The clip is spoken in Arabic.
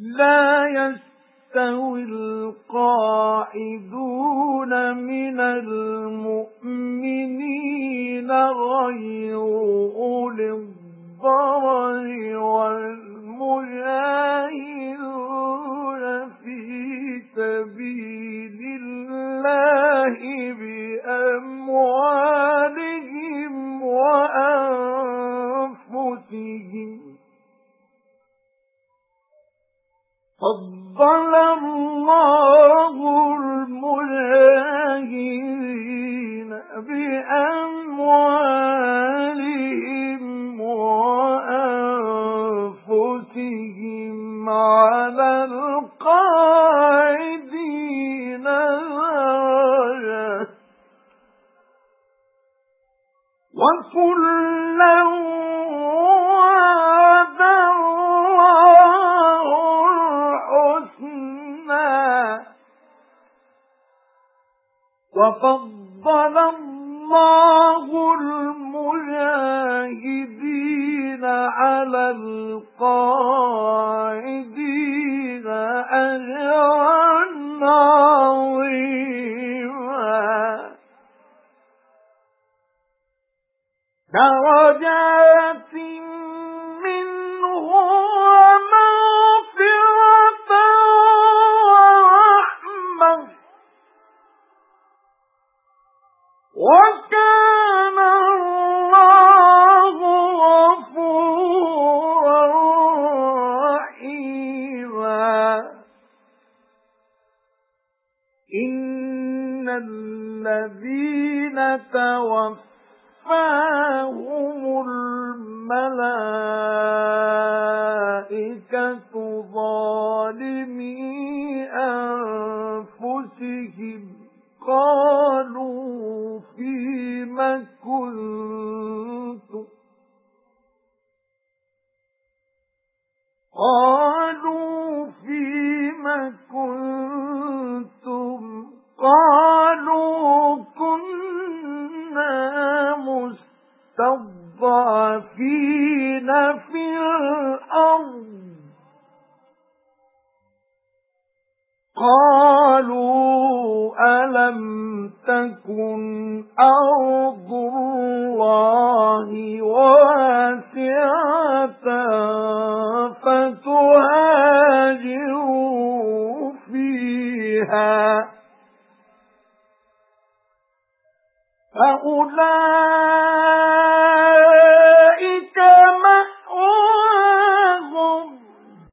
لا يستوي القاعدون من المؤمنين غير فضل الله المجاهدين بأموالهم وأنفسهم على القاعدين درجة وكلا وَفَضَّلَ اللَّهُ الْمُجَاهِدِينَ عَلَى الْقَاعِدِينَ أَجْرًا عَظِيمًا. درجات وَكَانَ اللَّهُ غَفُورًا رَّحِيمًا. إِنَّ الَّذِينَ تَوَفَّاهُمُ الْمَلَائِكَةُ ظَالِمِي أَنفُسِهِمْ. قَالُوا كُنتُمْ قَالُوا فِيمَ كُنتُمْ؟ قَالُوا كُنَّا مُسْتَضْعَفِينَ فِي الْأَرْضِ. قَالُوا لَمْ تَكُنْ أَرْضُ اللَّهِ وَاسِعَةً فَتُهَاجِرُوا فِيهَا فَأُولَٰئِكَ